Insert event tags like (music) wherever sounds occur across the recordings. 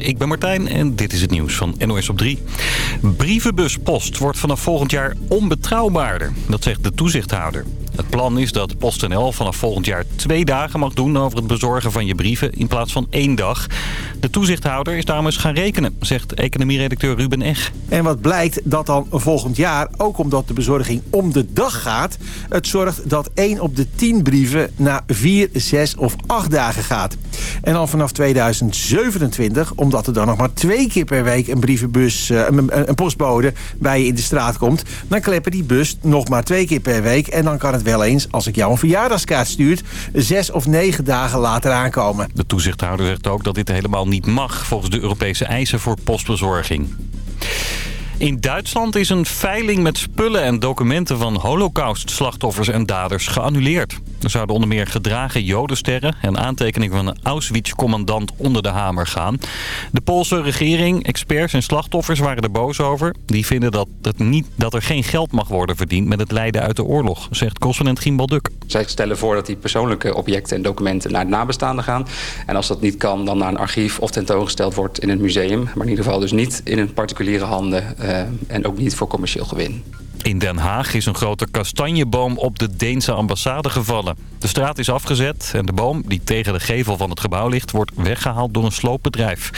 ik ben Martijn en dit is het nieuws van NOS op 3. Brievenbuspost wordt vanaf volgend jaar onbetrouwbaarder, dat zegt de toezichthouder. Het plan is dat PostNL vanaf volgend jaar twee dagen mag doen over het bezorgen van je brieven in plaats van één dag. De toezichthouder is daarom eens gaan rekenen, zegt economieredacteur Ruben Eg. En wat blijkt dat dan volgend jaar, ook omdat de bezorging om de dag gaat... het zorgt dat 1 op de 10 brieven na 4, 6 of 8 dagen gaat. En dan vanaf 2027, omdat er dan nog maar twee keer per week een brievenbus, eh, een, een postbode bij je in de straat komt... dan kleppen die bus nog maar twee keer per week en dan kan het wel eens, als ik jou een verjaardagskaart stuurt... zes of negen dagen later aankomen. De toezichthouder zegt ook dat dit helemaal niet mag... volgens de Europese eisen voor postbezorging. In Duitsland is een veiling met spullen en documenten van holocaust-slachtoffers en daders geannuleerd. Er zouden onder meer gedragen jodensterren en aantekeningen van een Auschwitz-commandant onder de hamer gaan. De Poolse regering, experts en slachtoffers waren er boos over. Die vinden dat, het niet, dat er geen geld mag worden verdiend met het lijden uit de oorlog, zegt correspondent Gimbal Duk. Zij stellen voor dat die persoonlijke objecten en documenten naar het nabestaanden gaan. En als dat niet kan, dan naar een archief of tentoongesteld wordt in een museum. Maar in ieder geval dus niet in een particuliere handen uh, en ook niet voor commercieel gewin. In Den Haag is een grote kastanjeboom op de Deense ambassade gevallen. De straat is afgezet en de boom, die tegen de gevel van het gebouw ligt... wordt weggehaald door een sloopbedrijf.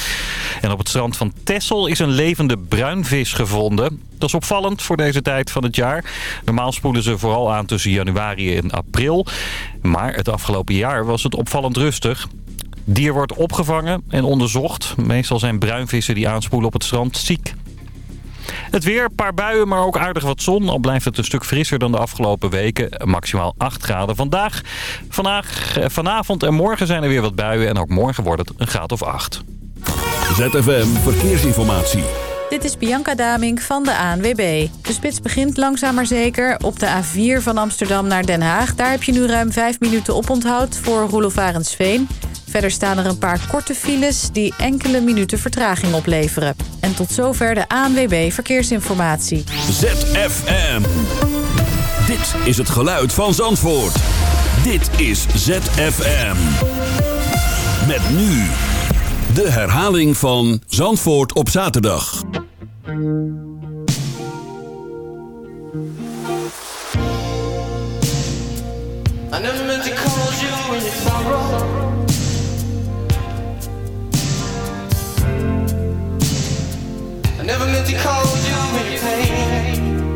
En op het strand van Texel is een levende bruinvis gevonden. Dat is opvallend voor deze tijd van het jaar. Normaal spoelen ze vooral aan tussen januari en april. Maar het afgelopen jaar was het opvallend rustig. Dier wordt opgevangen en onderzocht. Meestal zijn bruinvissen die aanspoelen op het strand ziek. Het weer, een paar buien, maar ook aardig wat zon. Al blijft het een stuk frisser dan de afgelopen weken. Maximaal 8 graden vandaag. Vandaag, eh, vanavond en morgen zijn er weer wat buien. En ook morgen wordt het een graad of 8. ZFM Verkeersinformatie. Dit is Bianca Daming van de ANWB. De spits begint langzaam maar zeker op de A4 van Amsterdam naar Den Haag. Daar heb je nu ruim 5 minuten oponthoud voor Roelof Arendsveen. Verder staan er een paar korte files die enkele minuten vertraging opleveren. En tot zover de ANWB Verkeersinformatie. ZFM. Dit is het geluid van Zandvoort. Dit is ZFM. Met nu de herhaling van Zandvoort op zaterdag. I never meant to call you when. I never meant to cause you any pain.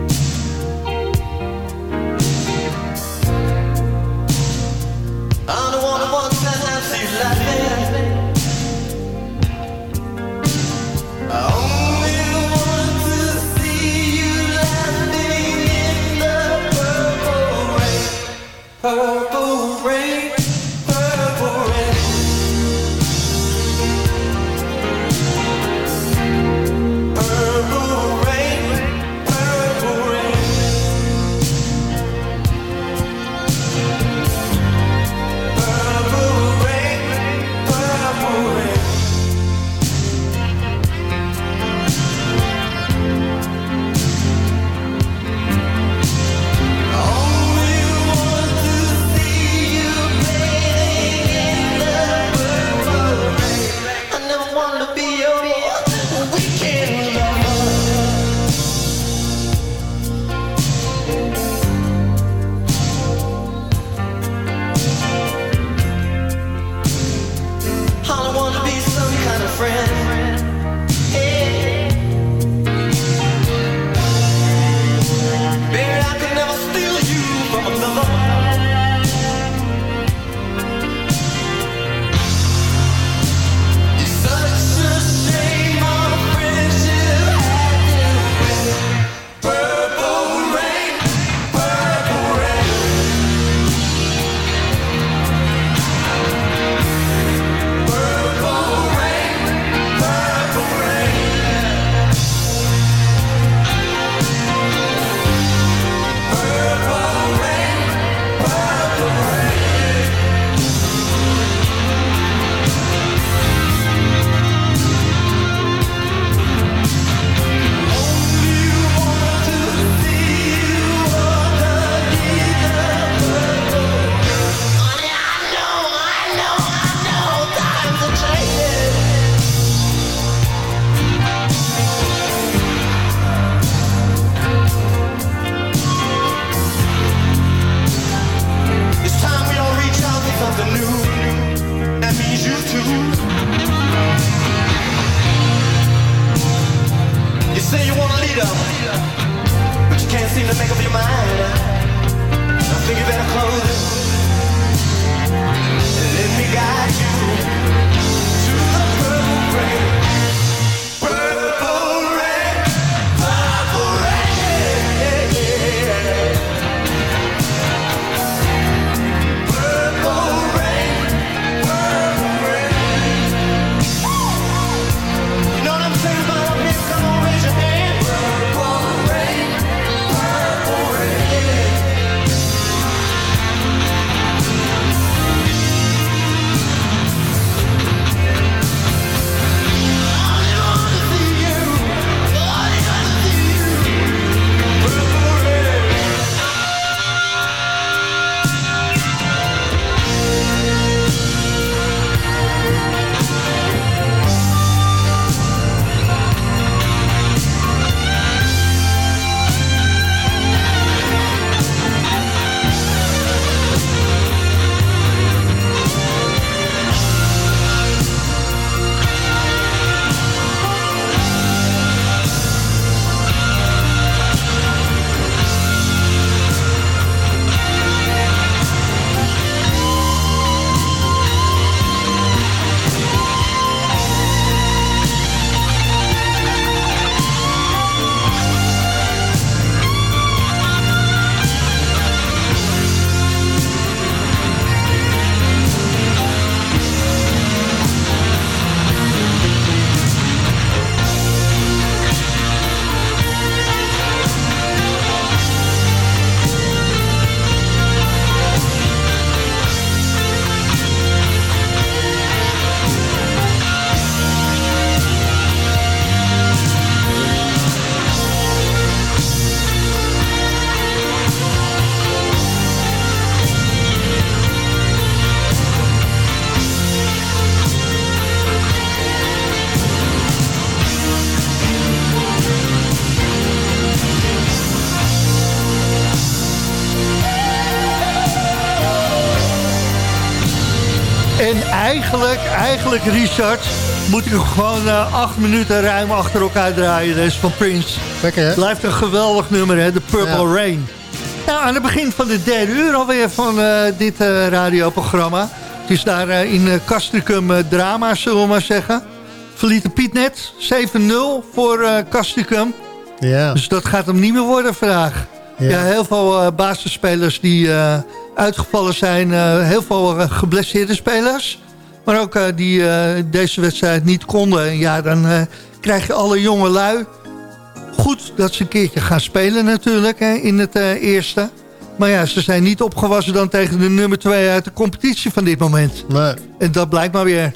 I'm the one who wants to have you laughing. Eigenlijk, eigenlijk Richard, moet ik gewoon uh, acht minuten ruim achter elkaar draaien. Deze van Prince. Lekker hè? Blijft een geweldig nummer hè, The Purple Rain. Nou, aan het begin van de derde uur alweer van uh, dit uh, radioprogramma. Het is daar in Castricum drama, zullen we maar zeggen. Verlieten Piet net, 7-0 voor Castricum. Ja. Dus dat gaat hem niet meer worden vandaag. Ja, ja heel veel basisspelers die uitgevallen zijn. heel veel geblesseerde spelers. Maar ook die deze wedstrijd niet konden. Ja, dan krijg je alle jonge lui goed dat ze een keertje gaan spelen natuurlijk hè, in het eerste. Maar ja, ze zijn niet opgewassen dan tegen de nummer 2 uit de competitie van dit moment. Nee. En dat blijkt maar weer.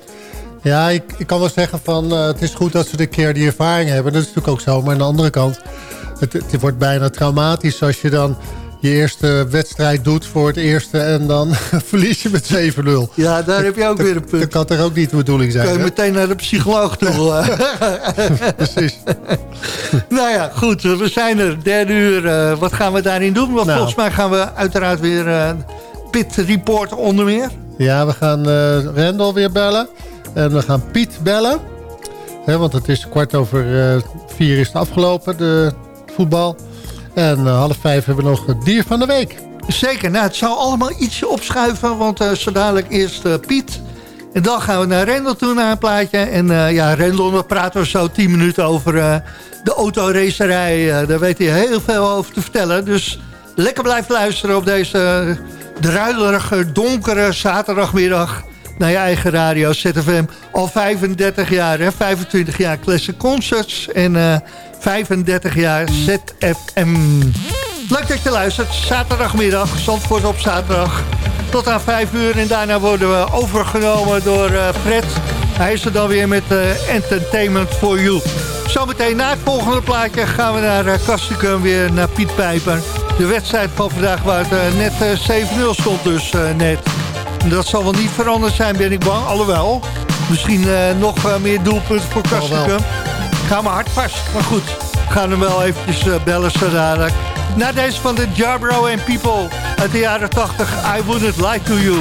Ja, ik, ik kan wel zeggen van uh, het is goed dat ze een keer die ervaring hebben. Dat is natuurlijk ook zo. Maar aan de andere kant, het, het wordt bijna traumatisch als je dan je eerste wedstrijd doet voor het eerste... en dan (laughs) verlies je met 7-0. Ja, daar heb je ook weer een punt. Dat kan toch ook niet de bedoeling zijn? Kun je meteen naar de psycholoog toe. (laughs) (laughs) Precies. nou ja, goed. We zijn er. Derde uur. Uh, wat gaan we daarin doen? Want nou. volgens mij gaan we uiteraard weer uh, Pit Report onder meer. Ja, we gaan uh, Rendel weer bellen. En we gaan Piet bellen. He, want het is kwart over vier is het afgelopen, de voetbal. En uh, half vijf hebben we nog het dier van de week. Zeker, nou het zou allemaal ietsje opschuiven, want uh, zo dadelijk eerst uh, Piet. En dan gaan we naar Rendel toe naar een plaatje. En ja, Rendel, praten we zo tien minuten over de autoracerij. daar weet hij heel veel over te vertellen. Dus lekker blijven luisteren op deze druilerige, donkere zaterdagmiddag naar je eigen radio ZFM. Al 35 jaar, hè? 25 jaar Classic Concerts en uh, 35 jaar ZFM. Leuk dat je luistert. Zaterdagmiddag, Zandvoort op zaterdag. Tot aan 5 uur en daarna worden we overgenomen door uh, Fred. Hij is er dan weer met uh, Entertainment for You. Zometeen na het volgende plaatje gaan we naar uh, Kastikum weer naar Piet Pijper. De wedstrijd van vandaag waar het net 7-0 stond dus net. Dat zal wel niet veranderd zijn, ben ik bang. Alhoewel, misschien nog meer doelpunten voor Kastikum. Ga maar hard vast. Maar goed, we gaan hem wel eventjes uh, bellen zo dadelijk. Na deze van de Jarbro and People uit de jaren 80. I wouldn't lie to you.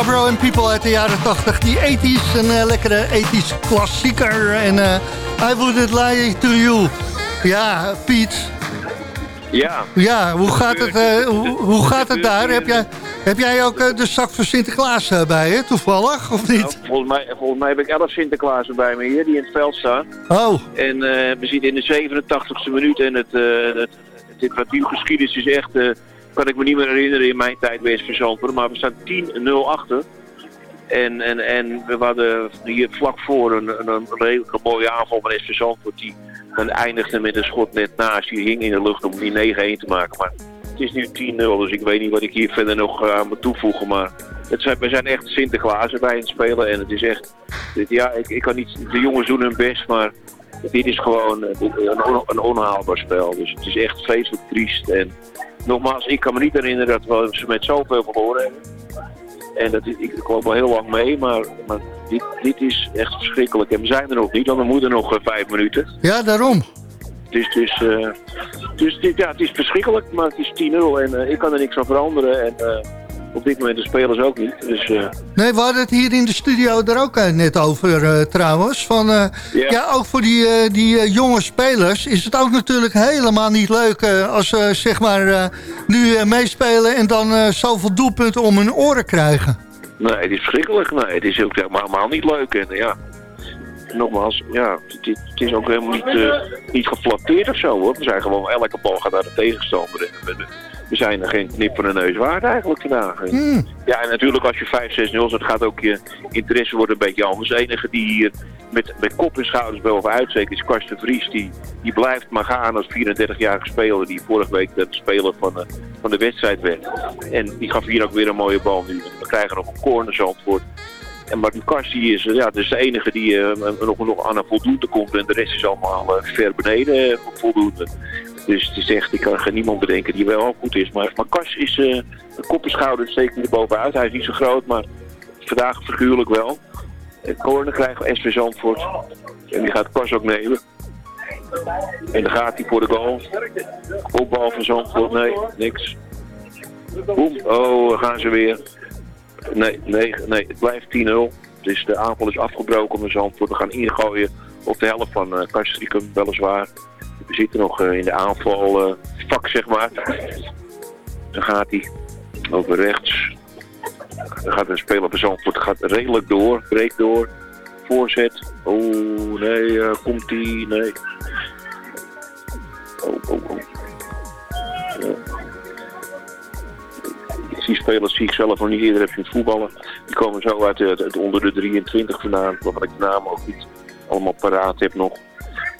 Jabro and People uit de jaren 80. Die 80s, een uh, lekkere 80s klassieker. En uh, I wouldn't lie to you. Ja, Piet. Ja. Ja, hoe gaat het, uh, hoe, hoe, gaat het daar? Heb jij, heb jij ook de zak van Sinterklaas bij je, toevallig, of niet? Nou, volgens, mij, volgens mij heb ik 11 Sinterklaas bij me hier, die in het veld staan. Oh. En we zitten in de 87e minuut en het, het, het, geschiedenis is echt kan ik me niet meer herinneren in mijn tijd bij SV Zandvoort. Maar we staan 10-0 achter. En, en, en we hadden hier vlak voor een, een, een redelijk mooie aanval van SV Zandvoort. Die eindigde met een schot net naast. Die hing in de lucht om die 9-1 te maken. Maar het is nu 10-0, dus ik weet niet wat ik hier verder nog eh, aan moet toevoegen. Maar het zijn, we zijn echt Sinterklaas bij het spelen. En het is echt... Ja, ik, ik kan niet... De jongens doen hun best, maar dit is gewoon een, een onhaalbaar spel. Dus het is echt vreselijk triest. En nogmaals, ik kan me niet herinneren dat we ze met zoveel verloren hebben. En dat, ik, ik loop al heel lang mee, maar, maar dit, dit is echt verschrikkelijk. En we zijn er nog niet, want we moeten nog uh, vijf minuten. Ja, daarom. Dus, dus, uh, dus dit, ja, het is verschrikkelijk, maar het is 10-0 en uh, ik kan er niks aan veranderen. En, op dit moment de spelers ook niet. Dus, uh... Nee, we hadden het hier in de studio er ook uh, net over uh, trouwens. Van, yeah. Ja, ook voor die, die jonge spelers is het ook natuurlijk helemaal niet leuk... als ze zeg maar nu meespelen en dan zoveel doelpunten om hun oren krijgen. Nee, het is verschrikkelijk. Nee, het is ook helemaal niet leuk. En ja, nogmaals, ja, het, het, is ook helemaal niet, niet geflatteerd of zo hoor. We zijn gewoon, elke bal gaat naar de tegenstander. En, we zijn er geen knip van de neus waard eigenlijk vandaag. Hmm. Ja, en natuurlijk als je 5-6-0 zet, gaat ook je interesse worden een beetje anders. De enige die hier met, met kop en schouders boven uitsteekt is Karsten Vries. Die, die blijft maar gaan als 34-jarige speler die vorige week de speler van de, van de wedstrijd werd. En die gaf hier ook weer een mooie bal nu. We krijgen nog een cornersantwoord. En Martin Kast die is, ja, dus de enige die uh, nog, nog aan een voldoende komt. En de rest is allemaal uh, ver beneden uh, voldoende. Dus is echt, ik kan geen niemand bedenken die wel goed is. Maar, maar Kas is uh, een kop en schouder steekt er bovenuit. Hij is niet zo groot, maar vandaag figuurlijk wel. En corner krijgen we SV Zandvoort. En die gaat Kas ook nemen. En dan gaat hij voor de goal. Opbal van Zandvoort, nee, niks. Boom, oh, gaan ze weer. Nee, nee, nee, het blijft 10-0. Dus de aanval is afgebroken met Zandvoort. We gaan ingooien op de helft van uh, Kastrikum, weliswaar. We zitten nog uh, in de aanvalvak, uh, zeg maar. Dan gaat hij over rechts. Dan gaat een speler op Zandvoort gaat redelijk door, breekt door. Voorzet. Oh, nee, uh, komt hij? Nee. Oh, oh, oh. Die spelers zie ik zelf nog niet eerder heb je voetballen. Die komen zo uit, uit onder de 23 vandaan, waarvan ik de naam ook niet allemaal paraat heb nog.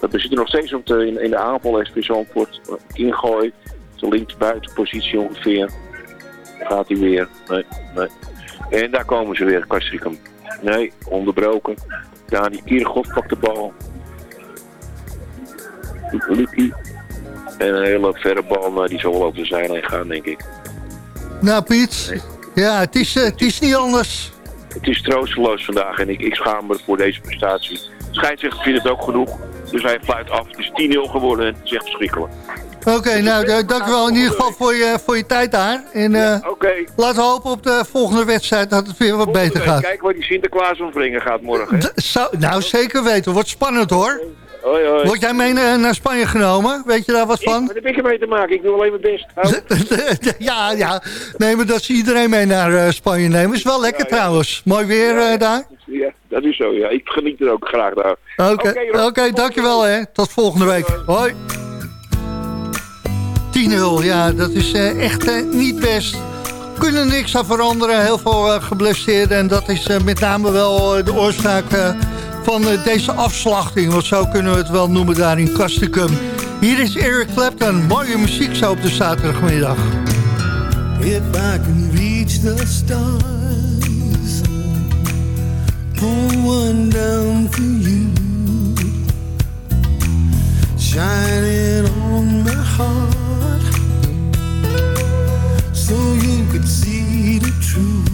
We zitten nog steeds op de, in, in de aanval SV Zandvoort. Ingooi, de linksbuitenpositie ongeveer. Gaat hij weer. Nee, nee. En daar komen ze weer, Kastrikum. Nee, onderbroken. Die Kiergoff pakt de bal. Lucky. En een hele verre bal, die zal wel over de zijlijn gaan, denk ik. Nou, Piet. Ja, het is, uh, het is niet anders. Het is troosteloos vandaag en ik, ik schaam me voor deze prestatie. Scheidsrechter vindt het ook genoeg. Dus hij fluit af. Het is 10-0 geworden en het is echt verschrikkelijk. Oké, okay, nou, dank wel in ieder geval voor je, voor je tijd daar. En uh, ja, okay. laten we hopen op de volgende wedstrijd dat het weer wat volgende beter gaat. Kijk waar die Sinterklaas omvringen gaat morgen. Nou, zeker weten. Wordt spannend hoor. Hoi, hoi. Word jij mee naar Spanje genomen? Weet je daar wat van? Wat heb ik ermee te maken? Ik doe alleen mijn best. (laughs) ja, ja. Nee, maar dat ze iedereen mee naar uh, Spanje nemen. Is wel lekker ja, ja. trouwens. Mooi weer uh, daar. Ja, dat is zo. Ja. Ik geniet er ook graag daar. Oké, okay. okay, okay, dankjewel hè. Tot volgende week. Hoi. 10-0, ja, dat is uh, echt uh, niet best. Kunnen niks aan veranderen. Heel veel uh, geblesseerden. En dat is met name wel de oorzaak van deze afslachting. Want zo kunnen we het wel noemen daar in Castricum. Hier is Eric Clapton. Mooie muziek zo op de zaterdagmiddag. If I can reach the stars One down for you. Shining on my heart. So you could see the truth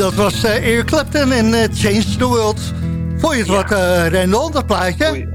dat was uh, Eric Clapton en uh, Change the World. Vond je het ja. wat, uh, Rendel, dat plaatje?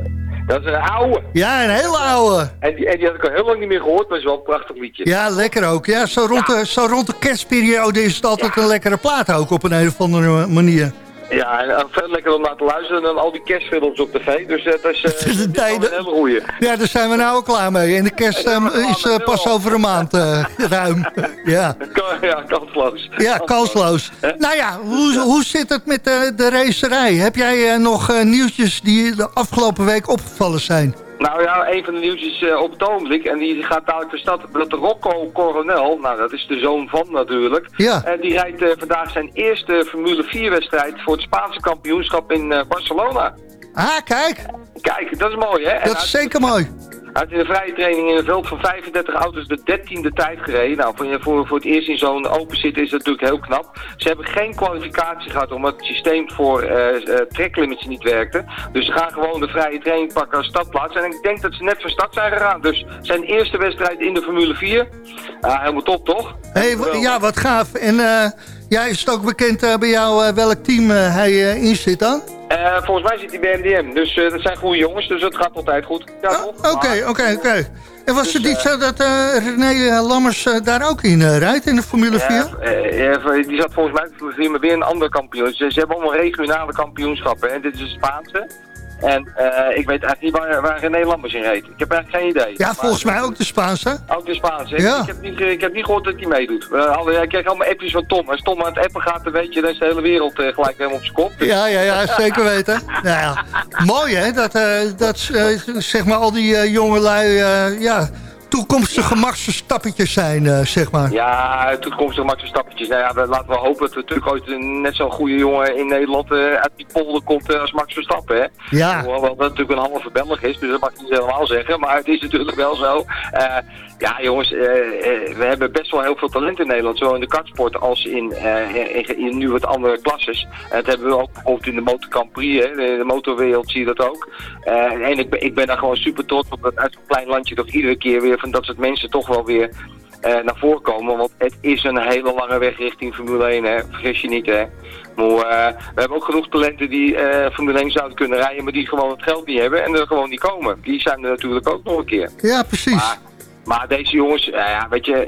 Dat is een oude. Ja, een hele oude. En die, en die had ik al heel lang niet meer gehoord, maar is wel een prachtig liedje. Ja, lekker ook. Ja, zo, rond ja. De, zo rond de kerstperiode is het altijd ja. een lekkere plaat ook op een, een of andere manier. Ja, en veel lekker om naar te luisteren dan al die kerstfilms op tv. Dus dat is, (laughs) uh, dat is een hele goeie. Ja, daar zijn we nou ook klaar mee. En de kerst um, is uh, pas over een maand uh, (laughs) ruim. ja. ja, kansloos. Ja, kansloos. nou ja, hoe, hoe zit het met de, de racerij? Heb jij nog nieuwtjes die de afgelopen week opgevallen zijn? Nou ja, een van de nieuwtjes uh, op het ogenblik, en die gaat dadelijk de stad, dat Rocco Coronel, nou dat is de zoon van natuurlijk, ja. en die rijdt uh, vandaag zijn eerste Formule 4 wedstrijd voor het Spaanse kampioenschap in uh, Barcelona. Ah, kijk. Kijk, dat is mooi hè. Dat is zeker mooi. Hij heeft in de vrije training in een veld van 35 auto's de 13e tijd gereden. Nou, voor, voor, voor het eerst in zo'n open zitten is dat natuurlijk heel knap. Ze hebben geen kwalificatie gehad omdat het systeem voor uh, uh, tracklimits niet werkte. Dus ze gaan gewoon de vrije training pakken als stadplaats. En ik denk dat ze net van stad zijn gegaan. Dus zijn eerste wedstrijd in de Formule 4. Uh, helemaal top, toch? Hey, ja, wat gaaf. En ja, is het ook bekend bij jou welk team hij in zit dan? Uh, volgens mij zit hij bij MDM, dus uh, dat zijn goede jongens, dus het gaat altijd goed. Oké, oké, oké. En was dus, het niet zo dat René Lammers daar ook in rijdt, in de Formule 4? die zat volgens mij in de Formule 4, maar weer een ander kampioen. Ze, ze hebben allemaal regionale kampioenschappen en dit is het Spaanse. En uh, ik weet eigenlijk niet waar, waar René Lammers in reed. Ik heb eigenlijk geen idee. Ja, volgens mij ook de Spaanse. Ook de Spaanse. Ja. Ik, heb niet, ik heb niet gehoord dat hij meedoet. Uh, ik krijg allemaal appjes van Tom. Als Tom aan het appen gaat, dan weet je, dan is de hele wereld uh, gelijk helemaal op zijn kop. Dus. Ja, ja, ja, zeker weten. nou ja, mooi hè, dat, dat zeg maar al die jongelui, ja toekomstige gemakse zijn, uh, zeg maar. Ja, toekomstige gemakse Nou ja, we, laten we hopen dat er natuurlijk ooit net zo'n goede jongen in Nederland uh, uit die polder komt uh, als Max Verstappen. Hè? Ja. Hoewel dat natuurlijk een halve Belg is, dus dat mag ik niet helemaal zeggen. Maar het is natuurlijk wel zo. Ja, jongens, we hebben best wel heel veel talent in Nederland. Zowel in de kartsport als in, in, in, nu wat andere klasses. dat hebben we ook bijvoorbeeld in de Motor Grand Prix. Hè? In de motorwereld zie je dat ook. en ik ben, ik ben daar gewoon super trots op dat uit zo'n klein landje toch iedere keer weer van dat soort mensen toch wel weer naar voren komen. Want het is een hele lange weg richting Formule 1, hè. vergis je niet. Hè. Maar, uh, we hebben ook genoeg talenten die uh, Formule 1 zouden kunnen rijden, maar die gewoon het geld niet hebben en er gewoon niet komen. Die zijn er natuurlijk ook nog een keer. Ja, precies. Maar, maar deze jongens, ja, weet je,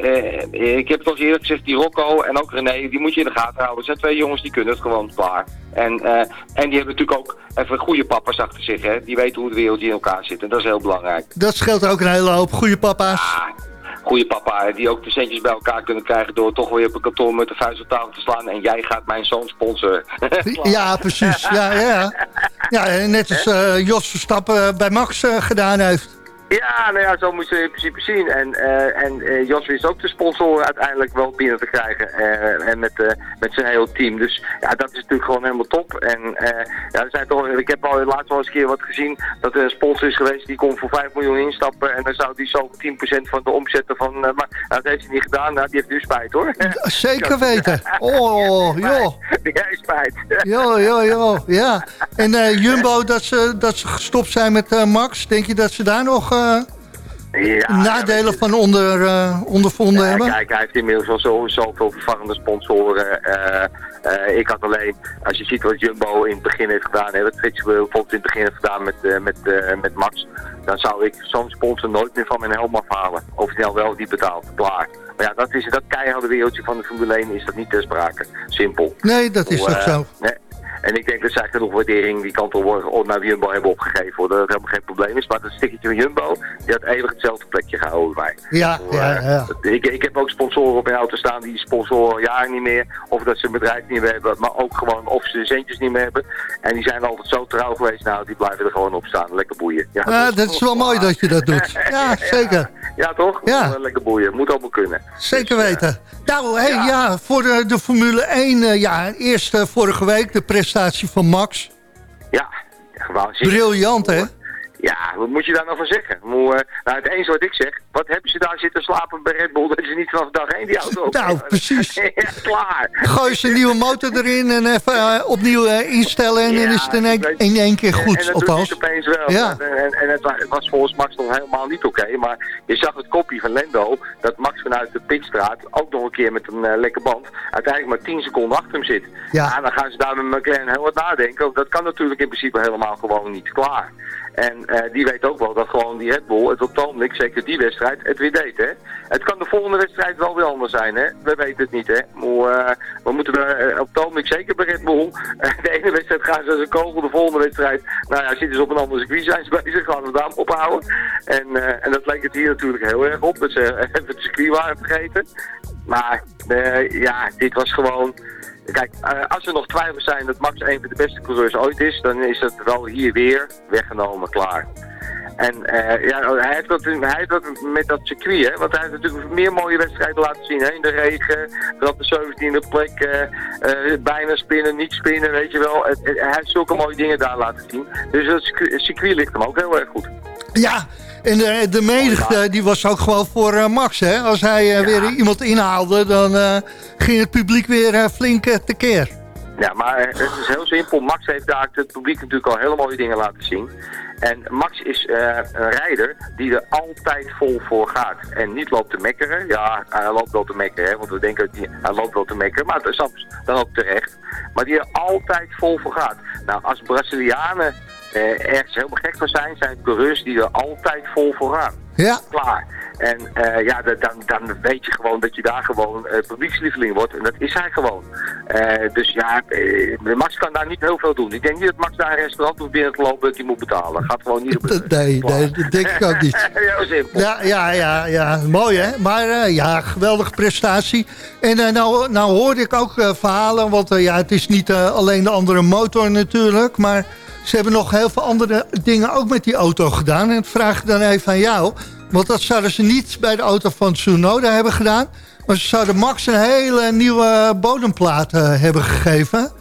ik heb het al eerder gezegd, die Rocco en ook René, die moet je in de gaten houden. Het zijn twee jongens die kunnen het gewoon klaar. En, en die hebben natuurlijk ook even goede papa's achter zich, hè. Die weten hoe de wereld in elkaar zit en dat is heel belangrijk. Dat scheelt ook een hele hoop, goede papa's. Ja, goede papa die ook de centjes bij elkaar kunnen krijgen door toch weer op een kantoor met de vuist op tafel te slaan. En jij gaat mijn zoon sponsoren. (laughs) ja, precies. Ja, ja. ja net als uh, Jos Verstappen bij Max uh, gedaan heeft. Ja, nou ja, zo moet je in principe zien. En, uh, en uh, Jos wist ook de sponsoren uiteindelijk wel binnen te krijgen. Uh, en met, met zijn hele team. Dus ja, dat is natuurlijk gewoon helemaal top. En ja, er zijn toch, ik heb al laatst wel eens een keer wat gezien. Dat er een sponsor is geweest die kon voor 5 miljoen instappen. En dan zou die zo 10% van de omzetten van... maar nou, dat heeft hij niet gedaan. Nou, die heeft nu spijt hoor. Zeker weten. Oh, (laughs) joh. Heeft spijt. Jo, jo, jo. Ja. En Jumbo, dat ze, dat ze gestopt zijn met Max. Denk je dat ze daar nog ja, nadelen van onder, uh, ondervonden ja, hebben? Kijk, hij heeft inmiddels wel zo, zoveel vervangende sponsoren. Uh, uh, ik had alleen, als je ziet wat Jumbo in het begin heeft gedaan, hè, wat Frits bijvoorbeeld in het begin heeft gedaan met, met, met Max, dan zou ik zo'n sponsor nooit meer van mijn helm afhalen. Of nou wel die betaalt, klaar. Maar ja, dat, is, dat keiharde wereldje van de Formule 1 is dat niet ter sprake. Simpel. Nee, dat is ook zo. Nee, en ik denk dat zij genoeg waardering die kant op naar Jumbo hebben opgegeven. Hoor. Dat het helemaal geen probleem is. Maar dat stikketje van Jumbo, die had eeuwig hetzelfde plekje gehouden bij mij. Ja, ja, ja. Ik, ik heb ook sponsoren op mijn auto staan die sponsoren al jaren niet meer. Of dat ze een bedrijf niet meer hebben. Maar ook gewoon of ze de centjes niet meer hebben. En die zijn altijd zo trouw geweest. Nou, die blijven er gewoon op staan. Lekker boeien. Ja, ja dat is wel mooi dat je dat doet. (laughs) Ja, zeker. Ja, toch? Ja. Lekker boeien. Moet allemaal kunnen. Zeker dus, weten. Nou, hey, ja. ja. voor de, de Formule 1, uh, ja, eerst uh, vorige week de prestatie van Max. Ja, gewoon. Briljant, hè? Ja, wat moet je daar nou van zeggen? Moet, eh, nou, het enige wat ik zeg, wat hebben ze daar zitten slapen bij Red Bull dat ze niet vanaf dag 1 die auto op (laughs) Nou, precies. (laughs) ja, klaar. Gooi ze een nieuwe motor erin en even eh, opnieuw eh, instellen en dan is het in één, weet- in één keer En- goed. En, dat althans. doet hij opeens wel. Ja. En, en, en het, wa- het was volgens Max nog helemaal niet oké. maar je zag het kopje van Lendo, dat Max vanuit de pitstraat ook nog een keer met een lekke band, uiteindelijk maar 10 seconden achter hem zit. Ja. dan gaan ze daar met McLaren heel wat nadenken. Dat kan natuurlijk in principe helemaal gewoon niet klaar. En eh, die weet ook wel dat gewoon die Red Bull het op het zeker die wedstrijd, het weer deed. Hè? Het kan de volgende wedstrijd wel weer anders zijn. Hè? We weten het niet. Hè? Eh, we moeten eh, op het zeker bij Red Bull, (laughs) de ene wedstrijd gaan ze als een kogel, de volgende wedstrijd, nou ja, zitten ze op een ander circuit, zijn ze (laughs) bezig, gaan we daar ophouden. En, en dat leek het hier natuurlijk heel erg op, dat ze (laughs) even het circuit waren vergeten. Maar ja, dit was gewoon... Kijk, eh, als er nog twijfels zijn dat Max een van de beste coureurs ooit is, dan is dat wel hier weer weggenomen, klaar. En eh, ja, hij heeft, dat, hij dat met dat circuit, hè, want hij heeft natuurlijk meer mooie wedstrijden laten zien. Hè, in de regen, vanaf de 17e plek, eh, eh, bijna spinnen, niet spinnen, weet je wel. Hij heeft zulke mooie dingen daar laten zien. Dus het circuit, circuit ligt hem ook heel erg goed. Ja, en de, de menigte die was ook gewoon voor eh, Max. Hè? Als hij eh, weer iemand inhaalde, dan eh, ging het publiek weer eh, flink eh, tekeer. Ja, maar het is heel simpel. Max heeft daar het publiek natuurlijk al hele mooie dingen laten zien. En Max is eh, een rijder die er altijd vol voor gaat. En niet loopt te mekkeren. Ja, hij loopt wel te mekkeren, hè, want we denken dat hij, hij loopt wel te mekkeren. Maar het is soms dan ook terecht. Maar die er altijd vol voor gaat. Nou, als Brazilianen eh, ergens helemaal gek van zijn, zijn coureurs die er altijd vol voor gaan. Ja, Klaar. En eh, ja, da- dan, dan weet je gewoon dat je daar gewoon eh, publiekslieveling wordt. En dat is hij gewoon. Dus ja, Max kan daar niet heel veel doen. Ik denk niet dat Max daar een restaurant hoeft binnen te lopen dat hij moet betalen. Gaat gewoon niet gebeuren. (laughs) nee, Klaar. nee, dat denk ik ook niet. (laughs) Ja, ja, ja, ja, mooi hè. Maar ja, geweldige prestatie. En nou, nou hoorde ik ook verhalen, want ja, het is niet alleen de andere motor natuurlijk, maar ze hebben nog heel veel andere dingen ook met die auto gedaan. En dat vraag ik dan even aan jou, want dat zouden ze niet bij de auto van Tsunoda hebben gedaan. Maar ze zouden Max een hele nieuwe bodemplaat eh, hebben gegeven.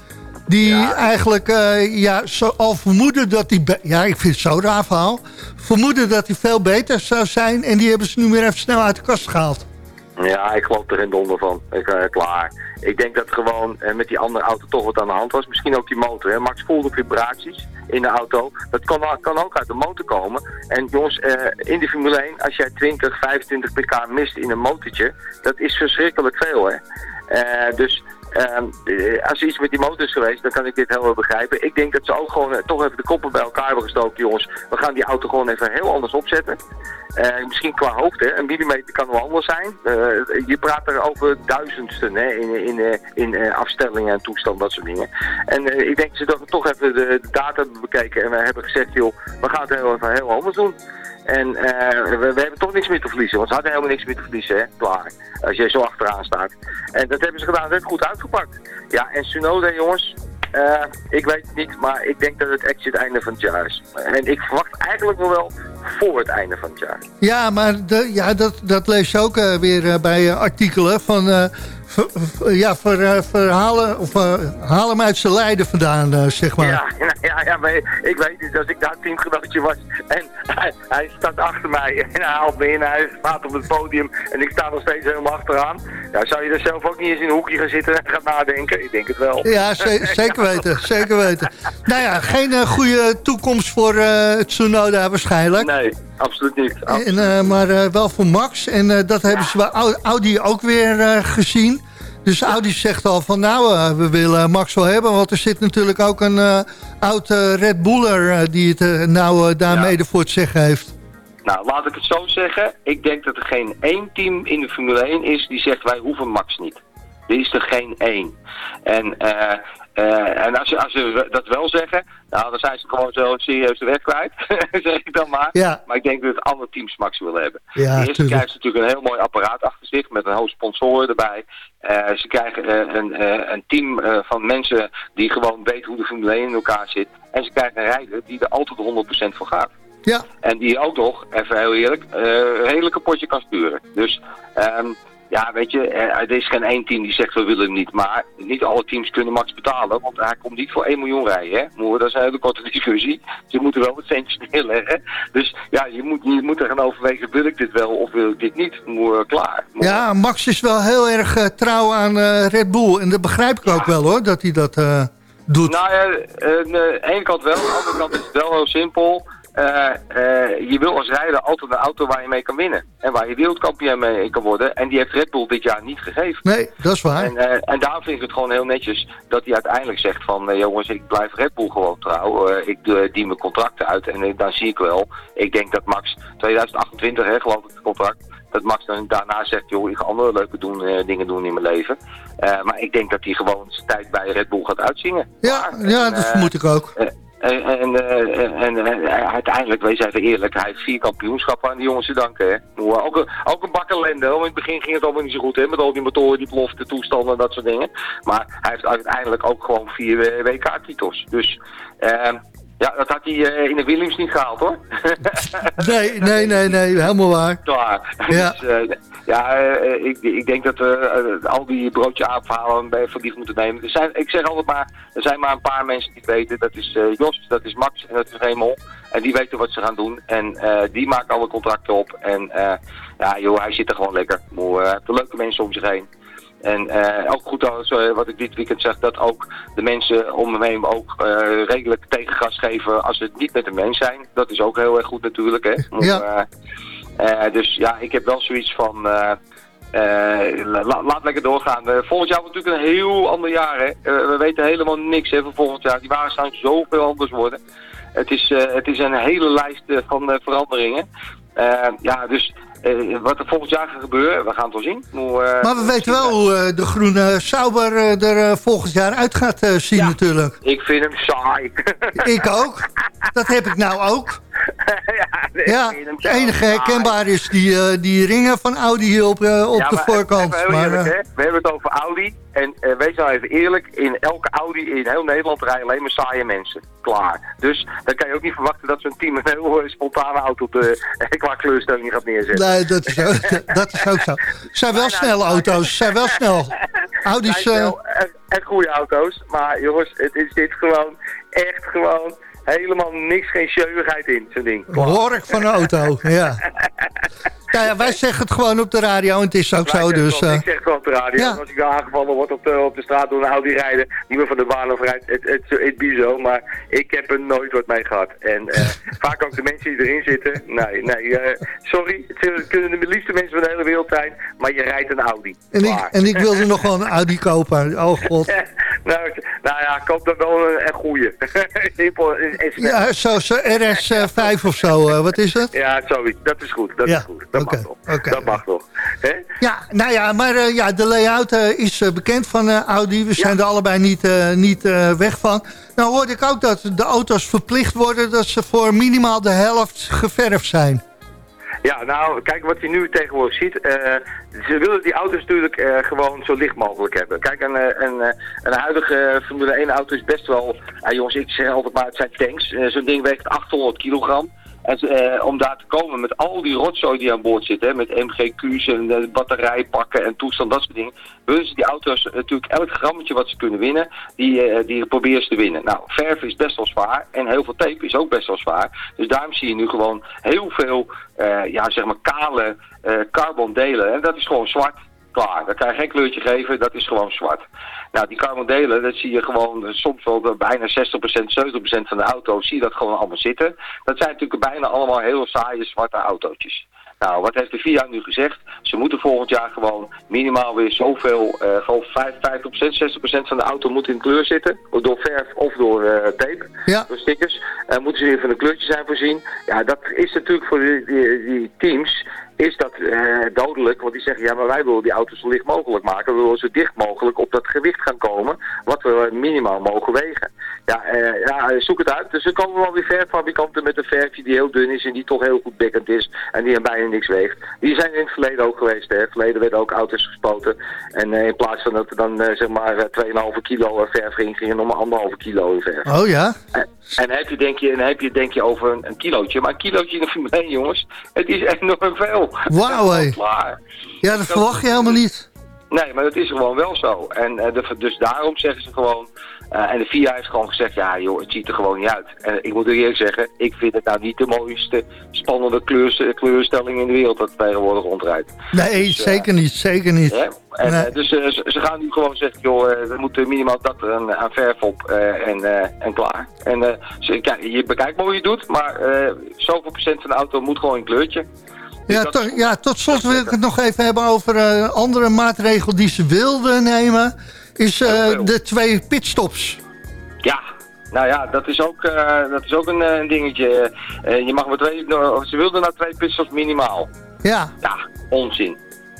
Die eigenlijk eh, ja, zo, al vermoeden dat be- Ja, ik vind het zo'n raar verhaal. Vermoeden dat hij veel beter zou zijn. En die hebben ze nu meer even snel uit de kast gehaald. Ja, ik geloof er geen donder van. Ik, eh, klaar. Ik denk dat gewoon eh, met die andere auto toch wat aan de hand was. Misschien ook die motor. Hè. Max voelde vibraties in de auto. Dat kan, kan ook uit de motor komen. En jongens, eh, in de Formule 1, als jij 20, 25 pk mist in een motortje, dat is verschrikkelijk veel. Hè. Eh, dus ehm, eh, als er iets met die motor is geweest, dan kan ik dit heel wel begrijpen. Ik denk dat ze ook gewoon eh, toch even de koppen bij elkaar hebben gestoken, jongens. We gaan die auto gewoon even heel anders opzetten. Eh, misschien qua hoogte, een millimeter kan wel anders zijn. Je praat er over duizendsten hè, in, in, in afstellingen en toestand, dat soort dingen. En ik denk dat ze toch, even de, de data hebben bekeken en we hebben gezegd, joh, we gaan het heel even heel anders doen. En eh, we, we hebben toch niks meer te verliezen, want ze hadden helemaal niks meer te verliezen, hè, klaar. Als je zo achteraan staat. En dat hebben ze gedaan, dat heeft goed uitgepakt. Ja, en Tsunoda, jongens, eh, ik weet het niet, maar ik denk dat het echt het einde van het jaar is. En ik verwacht eigenlijk nog wel voor het einde van het jaar. Ja, maar de, ja, dat, dat lees je ook eh, weer bij artikelen van... eh, ja, ver, eh, verhalen, of eh, haal hem uit zijn lijden vandaan, zeg maar. Ja, ja, ja, maar ik weet niet, als ik daar teamgenootje was en hij, hij staat achter mij en hij haalt me in, hij staat op het podium en ik sta nog steeds helemaal achteraan. Ja, zou je er zelf ook niet eens in een hoekje gaan zitten en gaan nadenken? Ik denk het wel. Ja, ze- (laughs) zeker weten, zeker weten. Nou ja, geen goede toekomst voor Tsunoda waarschijnlijk. Nee, absoluut niet. En, eh, maar wel voor Max. En dat hebben ze bij Au- Audi ook weer gezien. Dus Audi zegt al van nou, eh, we willen Max wel hebben. Want er zit natuurlijk ook een eh, oud eh, Red Buller die het nou daarmee voor het zeggen heeft. Nou, laat ik het zo zeggen. Ik denk dat er geen één team in de Formule 1 is die zegt wij hoeven Max niet. Er is er geen één. En, eh, en als, ze, als ze dat wel zeggen, nou, dan zijn ze gewoon zo serieus de weg kwijt. (laughs) zeg ik dan maar. Ja. Maar ik denk dat alle teams Max willen hebben. Ja, de eerste krijgen ze natuurlijk een heel mooi apparaat achter zich met een hoop sponsoren erbij. Eh, ze krijgen eh, een, een team van mensen die gewoon weten hoe de Formule 1 in elkaar zit. En ze krijgen een rijder die er altijd 100% voor gaat. Ja. En die ook nog, even heel eerlijk, een hele kapotje kan sturen. Dus ehm, ja, weet je, er, er is geen één team die zegt we willen hem niet. Maar niet alle teams kunnen Max betalen, want hij komt niet voor 1 miljoen rijden. Hè? Maar dat is een hele korte (laughs) discussie. Dus je moet er wel wat centjes neerleggen. Dus ja, je moet, je moet er gaan overwegen, wil ik dit wel of wil ik dit niet? Moet, klaar. Moet- Ja, Max is wel heel erg eh, trouw aan eh, Red Bull. En dat begrijp ik ook wel hoor, dat hij dat eh, doet. Nou ja, aan de ene kant wel, aan de andere kant is het wel heel simpel. Eh, eh, je wil als rijder altijd een auto waar je mee kan winnen. En waar je wereldkampioen mee kan worden. En die heeft Red Bull dit jaar niet gegeven. Nee, dat is waar. En, eh, en daar vind ik het gewoon heel netjes dat hij uiteindelijk zegt van... jongens, ik blijf Red Bull gewoon trouw. Ik dien mijn contracten uit en dan zie ik wel. Ik denk dat Max 2028, hè, geloof ik, het contract... dat Max dan daarna zegt, joh, ik ga andere leuke doen, dingen doen in mijn leven. Maar ik denk dat hij gewoon zijn tijd bij Red Bull gaat uitzingen. Ja, ja En, dat eh, vermoed ik ook. En, en, eh, en, eh, uiteindelijk, wees even eerlijk, hij heeft vier kampioenschappen aan die jongens te danken. Hè. Maar Ook, een, ook een bak ellende, in het begin ging het allemaal niet zo goed, hè, met al die motoren, die plofte toestanden en dat soort dingen. Maar hij heeft uiteindelijk ook gewoon vier eh, WK-titels. Dus eh, ja, dat had hij eh, in de Williams niet gehaald, hoor. (laughs) Nee, nee, nee, nee, helemaal waar. Klaar. Ja. Dus, eh, ja, eh, ik, ik denk dat we al die broodje aapverhalen bij die moeten nemen. Er zijn, ik zeg altijd maar, er zijn maar een paar mensen die het weten. Dat is Jos, dat is Max en dat is Remel. En die weten wat ze gaan doen. En die maken alle contracten op. En ja, joh, hij zit er gewoon lekker. Moe, er leuke mensen om zich heen. En eh, ook goed als, eh, wat ik dit weekend zeg, dat ook de mensen om hem heen ook eh, redelijk tegengas geven als ze het niet met hem eens zijn. Dat is ook heel erg goed natuurlijk. Hè? (laughs) Ja. dus ja, ik heb wel zoiets van... la- la- laat lekker doorgaan. Volgend jaar wordt natuurlijk een heel ander jaar. Hè? We weten helemaal niks hè, van volgend jaar. Die wagens gaan zoveel anders worden. Het is, het is een hele lijst van veranderingen. Ja, dus eh, wat er volgend jaar gaat gebeuren, we gaan het wel zien. Hoe, eh, Maar we weten wel hoe eh, de groene Sauber er volgend jaar uit gaat zien Ja. natuurlijk. Ik vind hem saai. (laughs) Ik ook. Dat heb ik nou ook. (laughs) ja, Ja, het enige herkenbaar is die, die ringen van Audi hier op, op Ja, de voorkant. even Maar, eerlijk, hè? We hebben het over Audi. En eh, wees nou even eerlijk, in elke Audi in heel Nederland rijden alleen maar saaie mensen. Klaar. Dus dan kan je ook niet verwachten dat zo'n team een heel eh, spontane auto op de, qua kleurstelling gaat neerzetten. nee, dat is, ook, (laughs) dat is ook zo. Het zijn wel snelle (laughs) auto's. Zijn wel snel. Audi's... zijn eh, wel echt, echt goede auto's. Maar jongens, het is dit gewoon echt gewoon helemaal niks, geen sjeuwigheid in, zo'n ding. Klaar. Hork van een auto, ja. (laughs) Nou ja, wij zeggen het gewoon op de radio en het is ook Wij zo. Dus, wel- eh, ik zeg het wel op de radio. ja. Als ik daar aangevallen word op de, op de straat door een Audi rijden, niet meer van de baan of rijdt, het, het, het, het bizar. Maar ik heb er nooit wat mee gehad. En eh, (laughs) vaak ook de mensen die erin zitten. Nee, nee, eh, sorry. Het kunnen de liefste mensen van de hele wereld zijn, maar je rijdt een Audi. en, ik, en ik wilde nog wel een Audi kopen. Oh god. (laughs) nou, ik- nou ja, koop dan wel een, een goeie. (laughs) Simpel en en snel. Ja, zoals eh, RS5 of zo. eh, wat is het? Ja, zoiets. Dat is goed. Dat Ja, is goed. Dat mag toch. Dat mag toch. Hè? Ja, nou ja, maar eh, ja, de layout is bekend van Audi. We zijn er allebei niet, niet weg van. Nou hoorde ik ook dat de auto's verplicht worden... dat ze voor minimaal de helft geverfd zijn. Ja, nou, kijk wat je nu tegenwoordig ziet. eh, ze willen die auto's natuurlijk eh, gewoon zo licht mogelijk hebben. Kijk, een, eh, een, een huidige Formule 1 auto is best wel... Jongens, ik zeg altijd maar, het zijn tanks. Zo'n ding weegt 800 kilogram. En eh, om daar te komen met al die rotzooi die aan boord zit, hè, met MGQ's en eh, batterijpakken en toestand, dat soort dingen, willen ze die auto's natuurlijk elk grammetje wat ze kunnen winnen, die, eh, die proberen ze te winnen. Nou, verven is best wel zwaar en heel veel tape is ook best wel zwaar. Dus daarom zie je nu gewoon heel veel, ja, zeg maar kale eh, carbon delen. En dat is gewoon zwart. Klaar, daar kan je geen kleurtje geven, dat is gewoon zwart. Nou, die carbon delen, dat zie je gewoon eh, soms wel bijna 60%, 70% van de auto's, zie je dat gewoon allemaal zitten. Dat zijn natuurlijk bijna allemaal heel saaie zwarte autootjes. Nou, wat heeft de VIA nu gezegd? Ze moeten volgend jaar gewoon minimaal weer zoveel, eh gewoon 5, 50%, 60% van de auto moet in kleur zitten. Of door verf of door eh, tape, Ja. door stickers. Eh, moeten ze weer van een kleurtje zijn voorzien. Ja, dat is natuurlijk voor die, die, die teams is dat eh, dodelijk. Want die zeggen, ja, maar wij willen die auto's zo licht mogelijk maken. We willen zo dicht mogelijk op dat gewicht gaan komen. Wat we minimaal mogen wegen. Ja, eh, ja zoek het uit. Dus er komen wel weer verffabrikanten met een verfje die heel dun is en die toch heel goed bekkend is. En die er bijna niks weegt. Die zijn in het verleden ook geweest. Hè. In het verleden werden ook auto's gespoten. En eh, in plaats van dat er dan zeg maar eh, 2,5 kilo verf ging, ging er nog maar anderhalve kilo verf. Oh ja? En dan heb je denk je, en heb je, denk je over een, een kilootje. Maar een kilootje in de Formule 1, jongens, het is enorm veel. Zo. Wauw, (laughs) hé. Ja, dat verwacht je helemaal niet. Nee, maar dat is gewoon wel zo. En eh, de- dus daarom zeggen ze gewoon... eh, en de VIA heeft gewoon gezegd, ja joh, het ziet er gewoon niet uit. En ik moet eerlijk zeggen, ik vind het nou niet de mooiste, spannende kleurs, kleurstelling in de wereld dat tegenwoordig rondrijdt. Nee, Dus, eh, zeker niet, zeker niet. En, Nee. dus ze, ze gaan nu gewoon zeggen, joh, eh, er moet minimaal dat aan, aan verf op en, en klaar. En ze, kijk, je bekijkt maar hoe je doet, maar zoveel procent van de auto moet gewoon een kleurtje. Ja, dat- to- ja, tot slot wil ik het nog even hebben over eh, een andere maatregel die ze wilden nemen. Is eh, de twee pitstops. Ja, nou ja, dat is ook, eh, dat is ook een, eh, een dingetje. Eh, je mag maar twee, ze wilden nou twee pitstops minimaal. Ja, Ja, onzin.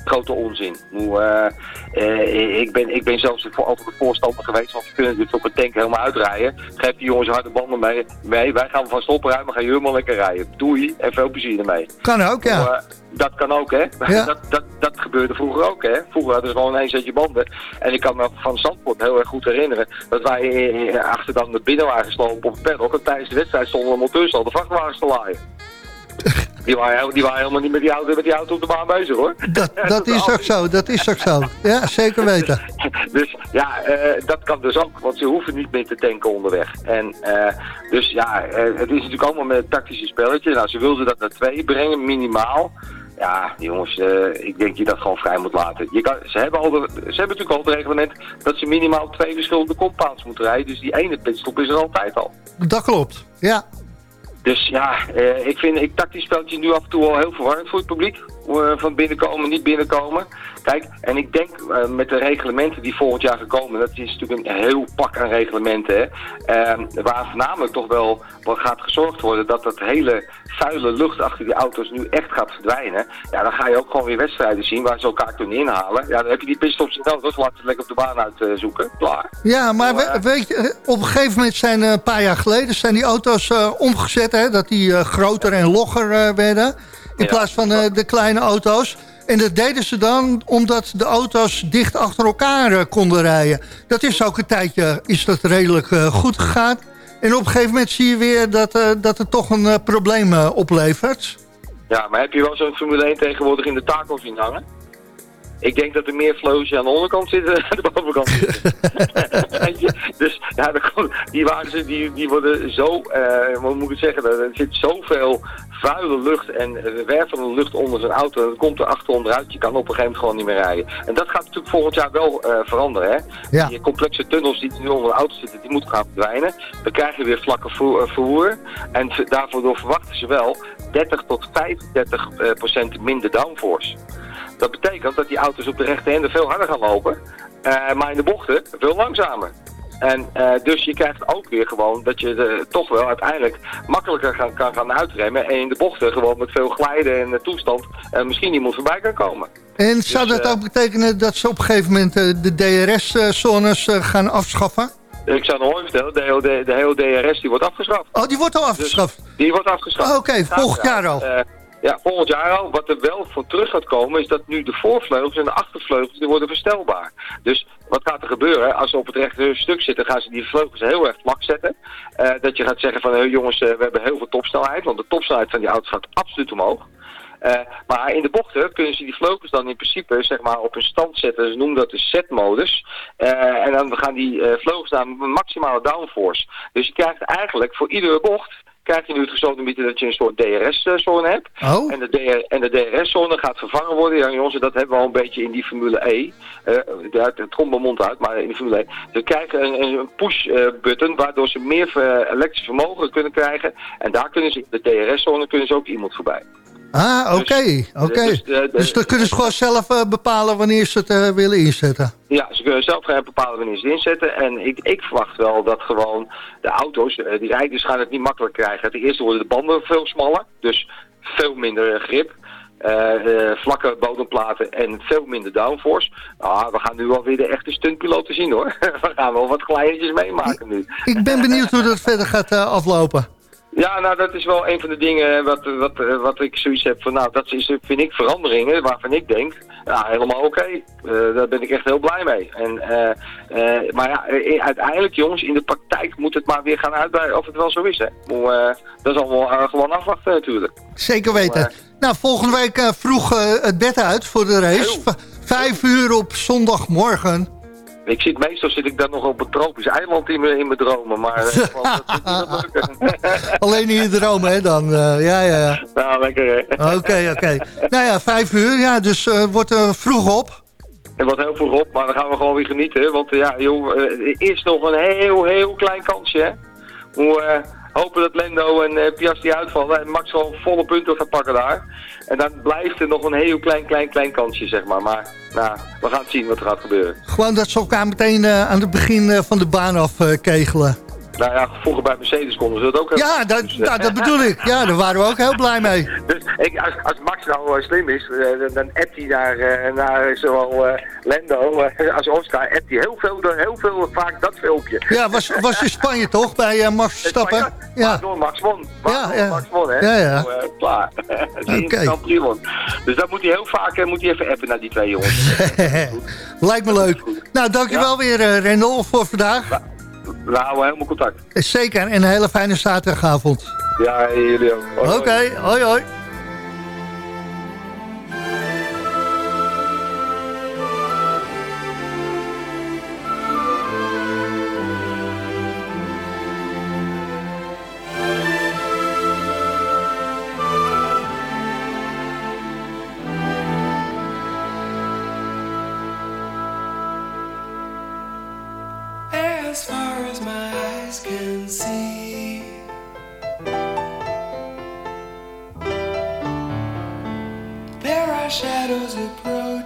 Grote onzin. Hoe, eh, eh, ik, ben, ik ben zelfs voor, altijd een voorstander geweest, want we kunnen dit op een tank helemaal uitrijden. Geef die jongens harde banden mee. mee. Wij gaan van stoppen ruimen, gaan jullie helemaal lekker rijden. Doei en veel plezier ermee. kan ook, ja. Hoe, eh, dat kan ook, hè? Ja. Dat, dat, dat gebeurde vroeger ook, hè? Vroeger hadden ze gewoon één setje banden. En ik kan me van Zandvoort heel erg goed herinneren dat wij achter dan de binnen waren geslopen op het paddock. En tijdens de wedstrijd stonden de monteurs al de vrachtwagens te laaien. (laughs) Die waren, die waren helemaal niet met die, auto, met die auto op de baan bezig, hoor. Dat, (laughs) dat is ook zo, dat is ook zo. Ja, zeker weten. (laughs) Dus ja, eh, dat kan dus ook, want ze hoeven niet meer te tanken onderweg. En eh, dus ja, eh, het is natuurlijk allemaal met een tactische spelletje. Nou, ze wilden dat naar twee brengen, minimaal. Ja, jongens, ik denk dat je dat gewoon vrij moet laten. Je kan, ze, hebben al de, ze hebben natuurlijk al het reglement dat ze minimaal twee verschillende compounds moeten rijden. Dus die ene pitstop is er altijd al. Dat klopt. Ja, Dus ja, eh, ik vind ik tactisch speltje nu af en toe al heel verwarrend voor het publiek. Eh, van binnenkomen, niet binnenkomen. Kijk, en ik denk eh, met de reglementen die volgend jaar gekomen, dat is natuurlijk een heel pak aan reglementen. Hè, eh, waar voornamelijk toch wel wat gaat gezorgd worden dat dat hele vuile lucht achter die auto's nu echt gaat verdwijnen. Ja, dan ga je ook gewoon weer wedstrijden zien waar ze elkaar kunnen inhalen. Ja, dan heb je die pitstops nodig, laat ze lekker op de baan uitzoeken. Klaar. ja maar we- weet je, eh, op een gegeven moment zijn eh, een paar jaar geleden zijn die auto's eh, omgezet. Hè, dat die eh, groter en logger eh, werden. In Ja. plaats van eh, de kleine auto's. En dat deden ze dan omdat de auto's dicht achter elkaar eh, konden rijden. Dat is ook een tijdje is dat redelijk eh, goed gegaan. En op een gegeven moment zie je weer dat, dat het toch een probleem oplevert. Ja, maar heb je wel zo'n Formule 1 tegenwoordig in de takel zien hangen? Ik denk dat er meer vleugels aan de onderkant zitten dan aan de bovenkant zitten. (laughs) Dus ja, die, wagens die, die worden zo, eh hoe moet ik het zeggen, er zit zoveel vuile lucht en wervende lucht onder zijn auto. En dat komt er achter onderuit. Je kan op een gegeven moment gewoon niet meer rijden. En dat gaat natuurlijk volgend jaar wel eh, veranderen. Hè? Ja. Die complexe tunnels die nu onder de auto zitten, die moeten gaan verdwijnen. Dan krijg je weer vlakke vervoer. eh, vervoer. En daarvoor verwachten ze wel 30 tot 35 eh, procent minder downforce. Dat betekent dat die auto's op de rechterhanden veel harder gaan lopen. eh, maar in de bochten veel langzamer. En eh, dus je krijgt ook weer gewoon dat je er toch wel uiteindelijk makkelijker gaan, kan gaan uitremmen. En in de bochten gewoon met veel glijden en eh, toestand eh, misschien iemand voorbij kan komen. En zou Dus, dat eh, ook betekenen dat ze op een gegeven moment eh, de DRS-zones eh, gaan afschaffen? Ik zou nog ooit vertellen, de hele, de hele DRS die wordt afgeschaft. Oh, die wordt al afgeschaft. Die wordt afgeschaft. Oh, Oké, volgend jaar al. Ja, volgend jaar al. Wat er wel voor terug gaat komen is dat nu de voorvleugels en de achtervleugels die worden verstelbaar. Dus wat gaat er gebeuren? Als ze op het rechte stuk zitten gaan ze die vleugels heel erg vlak zetten. Eh, dat je gaat zeggen van hey, jongens eh, we hebben heel veel topsnelheid. Want de topsnelheid van die auto's gaat absoluut omhoog. Eh, maar in de bochten kunnen ze die vleugels dan in principe zeg maar, op een stand zetten. Ze noemen dat de set-modus. Eh, en dan gaan die vleugels naar maximale downforce. Dus je krijgt eigenlijk voor iedere bocht krijg je nu het gesodemieten dat je een soort DRS-zone hebt. Oh, En de, DR en de DRS-zone gaat vervangen worden. Ja, jongens, dat hebben we al een beetje in die Formule E. Eh daar- het komt mijn mond uit, maar in de Formule E. Ze krijgen een, een push-button, waardoor ze meer eh, elektrisch vermogen kunnen krijgen. En daar kunnen ze, in de DRS-zone, kunnen ze ook iemand voorbij. Ah, oké, oké. dus, eh, de- Dus dan kunnen ze gewoon zelf eh, bepalen wanneer ze het eh, willen inzetten. Ja, ze kunnen zelf gaan bepalen wanneer ze het inzetten. En ik, ik verwacht wel dat gewoon de auto's, eh, die rijders gaan het niet makkelijk krijgen. Ten eerste worden de banden veel smaller, dus veel minder grip. eh, eh, vlakke bodemplaten en veel minder downforce. Ah, we gaan nu alweer de echte stuntpiloten zien hoor. (laughs) we gaan wel wat kleintjes meemaken nu. Ik ben benieuwd hoe dat verder gaat eh, aflopen. Ja, nou dat is wel een van de dingen wat, wat, eh, wat ik zoiets heb van, nou dat is, vind ik veranderingen waarvan ik denk, ja helemaal oké, Eh, daar ben ik echt heel blij mee. En, eh, eh, maar ja, uiteindelijk jongens, in de praktijk moet het maar weer gaan uitbreiden of het wel zo is. Hè. Maar, dat is allemaal gewoon afwachten natuurlijk. Zeker weten. Nou, volgende week vroeg het bed uit voor de race. Vijf uur op zondagmorgen. Ik zit meestal zit ik dan nog op een tropisch eiland in mijn, in mijn dromen, maar eh. (laughs) (laughs) Alleen in je dromen, hè, dan. eh, ja, ja, ja. nou, lekker hè. Oké, oké. Nou ja, vijf uur. Ja, dus eh wordt er vroeg op. Er wordt heel veel op, maar dan gaan we gewoon weer genieten. Want eh, ja, joh, is nog een heel, heel klein kansje, hè. Hoe hopen dat Lendo en eh, Piastri uitvallen en Max gewoon volle punten gaat pakken daar. En dan blijft er nog een heel klein, klein, klein kansje, zeg maar. Maar nou, we gaan zien wat er gaat gebeuren. Gewoon dat ze elkaar meteen eh, aan het begin eh, van de baan af kegelen. Nou ja, vroeger bij Mercedes konden ze dat ook. Ja, dat, nou, dat bedoel ik. Ja, daar waren we ook heel blij mee. (laughs) Dus ik, als, als Max nou eh, slim is, eh, dan- appt hij naar, eh, naar zowel eh, Lendo eh, als Oscar, appt hij heel veel, heel veel vaak dat filmpje. Ja, was, was in Spanje toch, bij eh, Max Verstappen? Ja. Ja. Door Max won. Ja, ja. Max won, hè? Ja, ja. Eh, klaar. (laughs) Won. Dus dan moet hij heel vaak eh, moet hij even appen naar die twee jongens. (laughs) Lijkt me leuk. Nou, dankjewel weer, eh Rendel, voor vandaag. We houden helemaal contact. Zeker, en een hele fijne zaterdagavond. Ja, jullie ook. Oké, hoi hoi.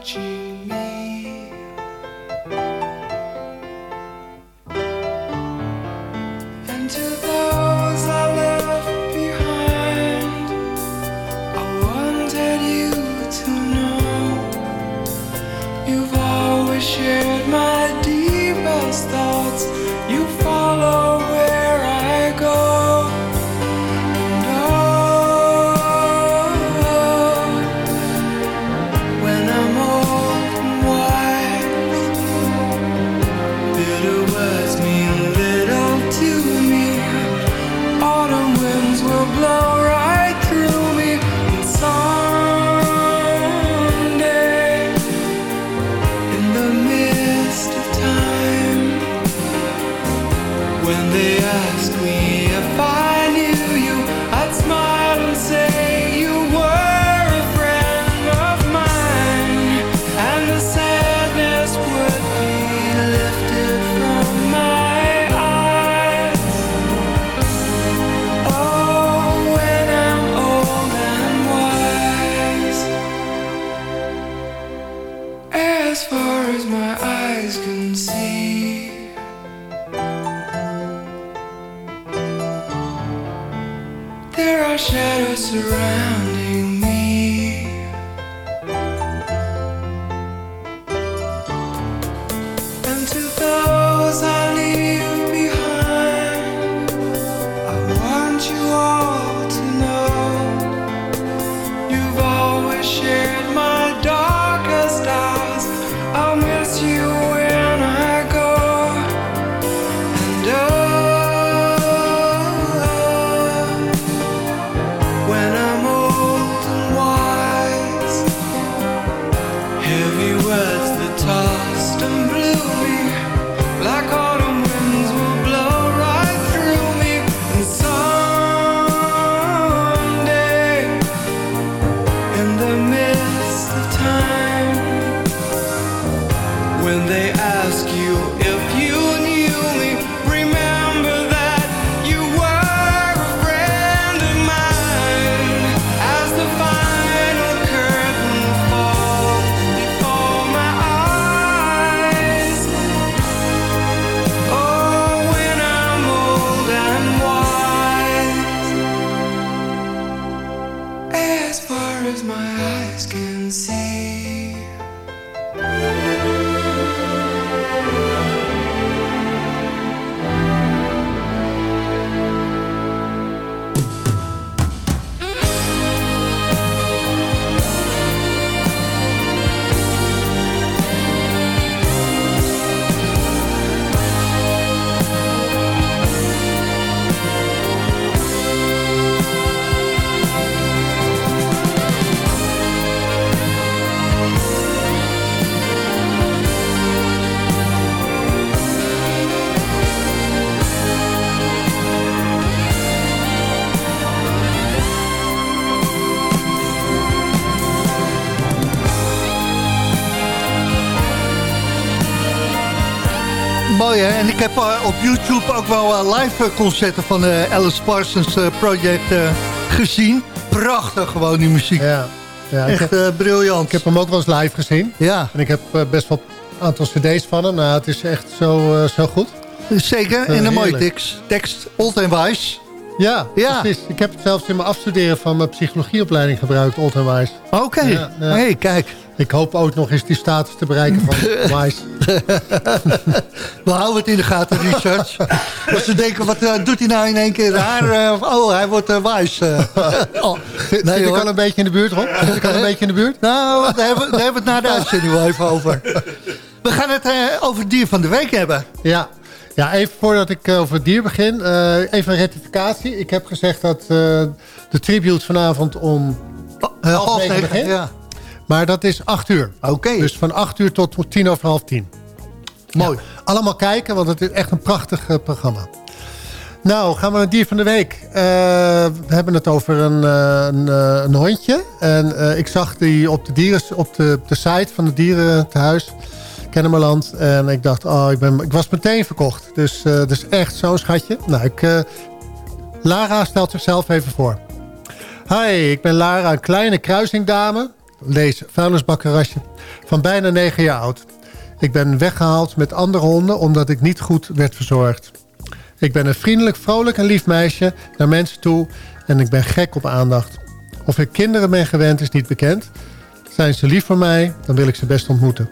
Approaching me. And to those YouTube ook wel eh, live eh, concerten van de Alice Parsons eh, Project eh, gezien. Prachtig gewoon die muziek. Ja. Ja, Echt heb, eh, briljant. ik heb hem ook wel eens live gezien. Ja, En ik heb eh, best wel een aantal cd's van hem. Nou, het is echt zo, eh, zo goed. zeker. Eh, en een mooie tekst. Tekst, old en wise. Ja, Ja. precies. Ik heb het zelfs in mijn afstuderen van mijn psychologieopleiding gebruikt, Old and Wise. Oké. Ja, ja. hey, kijk. Ik hoop ook nog eens die status te bereiken van (laughs) Wise. (laughs) We houden het in de gaten, Richard. (laughs) Als ze denken, wat eh, doet hij nou in één keer? Eh, oh, hij wordt eh, eh. (laughs) oh, Zit nee, ik hoor. al een beetje in de buurt, Rob? Zit ik al een beetje in de buurt? Nou, daar hebben, daar hebben we het na de uitzending wel even over. We gaan het over het dier van de week hebben. Ja. Ja, even voordat ik over het dier begin. even een rectificatie. Ik heb gezegd dat de tribute vanavond om... Uh, Half negen negen, begint? ja. Maar dat is acht uur. Oké, Dus van acht uur tot tien over half tien. mooi. Ja, allemaal kijken, want het is echt een prachtig eh, programma. Nou, gaan we naar het dier van de week. Eh, we hebben het over een, eh, een, een hondje. En ik zag die op de, dieren, op de, de site van het dierentehuis, Kennemerland. En ik dacht, oh, ik, ben, ik was meteen verkocht. Dus uh, dus echt zo'n schatje. Nou, ik, uh, Lara stelt zichzelf even voor. Hi, ik ben Lara, een kleine kruisingdame. Lees vuilnisbakkerasje. Van bijna negen jaar oud. Ik ben weggehaald met andere honden omdat ik niet goed werd verzorgd. Ik ben een vriendelijk, vrolijk en lief meisje naar mensen toe en ik ben gek op aandacht. Of ik kinderen ben gewend is niet bekend. Zijn ze lief voor mij, dan wil ik ze best ontmoeten.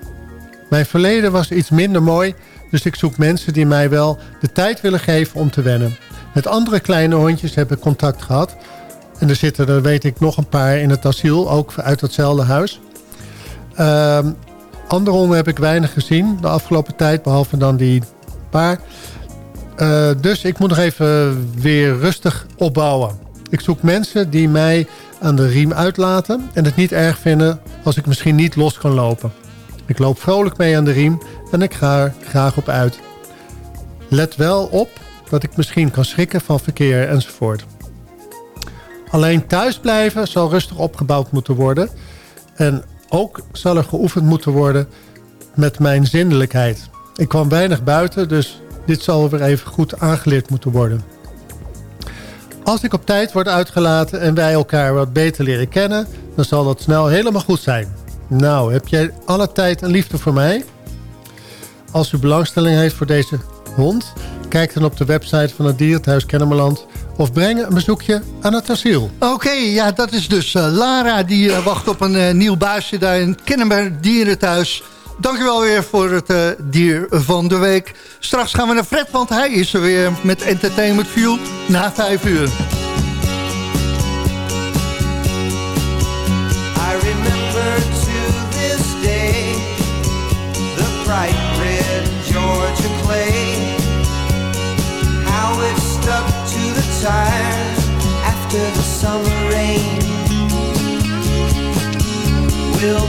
Mijn verleden was iets minder mooi, dus ik zoek mensen die mij wel de tijd willen geven om te wennen. Met andere kleine hondjes heb ik contact gehad. En er zitten er, weet ik, nog een paar in het asiel, ook uit hetzelfde huis. Uh, andere honden heb ik weinig gezien de afgelopen tijd, behalve dan die paar. Uh, dus ik moet nog even weer rustig opbouwen. Ik zoek mensen die mij aan de riem uitlaten en het niet erg vinden als ik misschien niet los kan lopen. Ik loop vrolijk mee aan de riem en ik ga er graag op uit. Let wel op dat ik misschien kan schrikken van verkeer enzovoort. Alleen thuis blijven zal rustig opgebouwd moeten worden. En ook zal er geoefend moeten worden met mijn zindelijkheid. Ik kwam weinig buiten, dus dit zal weer even goed aangeleerd moeten worden. Als ik op tijd word uitgelaten en wij elkaar wat beter leren kennen... dan zal dat snel helemaal goed zijn. Nou, heb jij alle tijd en liefde voor mij? Als u belangstelling heeft voor deze hond... kijk dan op de website van het Dierenthuis Kennemerland... of breng een bezoekje aan het asiel. Oké, ja, dat is dus uh, Lara. Die uh, wacht op een uh, nieuw baasje daar in Kennemer Dierenthuis. Dankjewel weer voor het dier van de week. Straks gaan we naar Fred, want hij is er weer met Entertainment View na vijf uur. To the tires after the summer rain. Will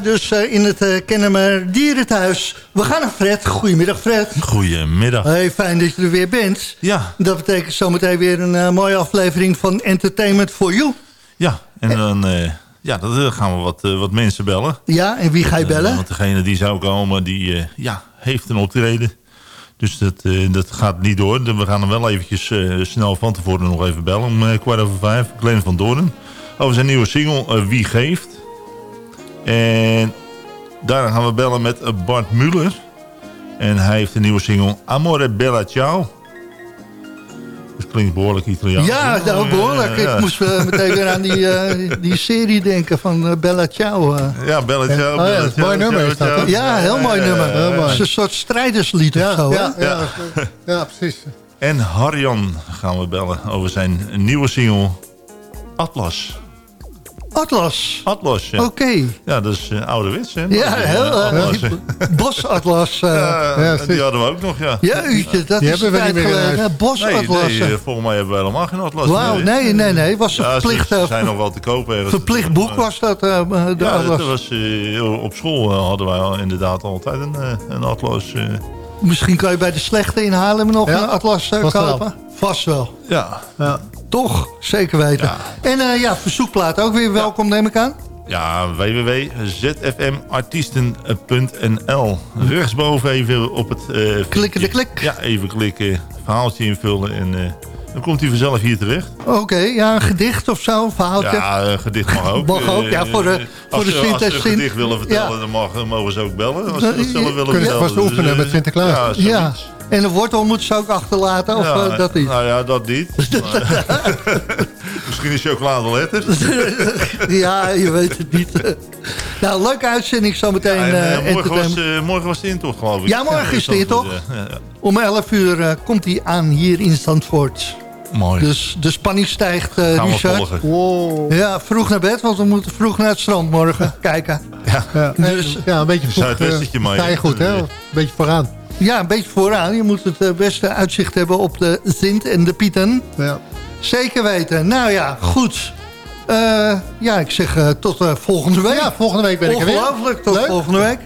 Dus eh, in het uh, Kennemer Dierenthuis. We gaan naar Fred. Goedemiddag Fred. Goedemiddag. Hey, fijn dat je er weer bent. Ja. Dat betekent zometeen weer een eh, mooie aflevering van Entertainment for You. Ja, en dan eh, ja, dan eh, gaan we wat, eh, wat mensen bellen. Ja, en wie ga je Eh, bellen? want degene die zou komen, die eh, ja, heeft een optreden. Dus dat, eh, dat gaat niet door. We gaan hem wel eventjes eh, snel van tevoren nog even bellen. Om eh, kwart over vijf. Glenn van Doorn. Over zijn nieuwe single eh, Wie Geeft. En daarna gaan we bellen met Bart Muller. En hij heeft een nieuwe single Amore Bella Ciao. Dat klinkt behoorlijk Italiaans. Ja, nou, behoorlijk. Ja, ja. Ik moest eh, meteen weer aan die, eh, die serie denken van eh, Bella Ciao. Ja, Bella Ciao. oh ja, Bella mooi Ciao, nummer is dat, Ciao? Ja, heel mooi ja, nummer. ja, ja. Het is een soort strijderslied of zo, hè? Ja, ja, (laughs) ja, precies. En Harjan gaan we bellen over zijn nieuwe single Atlas. Atlas. Atlas, ja. Oké. Ja, dat is uh, ouderwets, hè? Ja, Eh, heel uh, Atlas. Bosatlas. Uh, (laughs) Ja, Ja, die hadden we ook nog, ja. Jeetje, dat Die is hebben we niet meer. Nee, Bosatlas. nee, eh, volgens mij hebben we helemaal geen Atlas Wauw, nee, nee, nee. Was een Ja, verplicht, ze eh, zijn nog wel te kopen. verplicht boek was dat, eh, de Ja, Atlas. dat was, eh, op school eh, hadden wij inderdaad altijd een, eh, een Atlas. eh. Misschien kan je bij de slechte in Haarlem nog Ja, een Atlas eh, vast wel. kopen. Vast wel. ja, Ja. Toch? Zeker weten. Ja. En eh, ja, verzoekplaat ook weer welkom, neem ik aan. Ja, www.zfmartiesten.nl. Rechtsboven even op het... eh, Klikken de klik. Ja, even klikken, verhaaltje invullen en eh, dan komt hij vanzelf hier terecht. Oké, ja, een gedicht of zo, een verhaaltje. Ja, een gedicht mag ook. Mag ook, ja, voor de- voor als de ze- Als ze een gedicht willen vertellen, Ja. dan mag, mogen ze ook bellen. Als ze dat zelf willen Kunnen vertellen. vast oefenen eh, met Sinterklaas. Ja. Ja. En een wortel moet ze ook achterlaten, of Ja, eh, dat niet? Nou ja, dat niet. (laughs) Misschien een chocoladeletter. (laughs) Ja, je weet het niet. nou, leuke uitzending zometeen. Ja, en, eh, eh, morgen, was, eh, morgen was de intocht, geloof ik. Ja, morgen is de intocht. Ja. Om 11 uur eh, komt hij aan hier in Zandvoort. Mooi. Dus de spanning stijgt, eh Gaan we Richard. volgen. Wow. Ja, vroeg naar bed, want we moeten vroeg naar het strand morgen kijken. Ja, Dus- ja, een beetje vroeg. Zuidwestertje, maar- Ga je goed, hè? Een beetje vooraan. Ja, een beetje vooraan. Je moet het eh, beste uitzicht hebben op de Zint en de Pieten. Ja. Zeker weten. Nou ja, goed. Eh, ja, ik zeg eh, tot volgende week. ja, volgende week ben ik er weer. Ongelooflijk, tot Leuk. volgende week.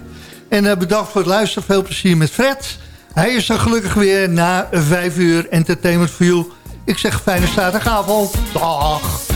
En bedankt voor het luisteren. Veel plezier met Fred. Hij is er gelukkig weer na vijf uur Entertainment for You. Ik zeg fijne zaterdagavond. Dag.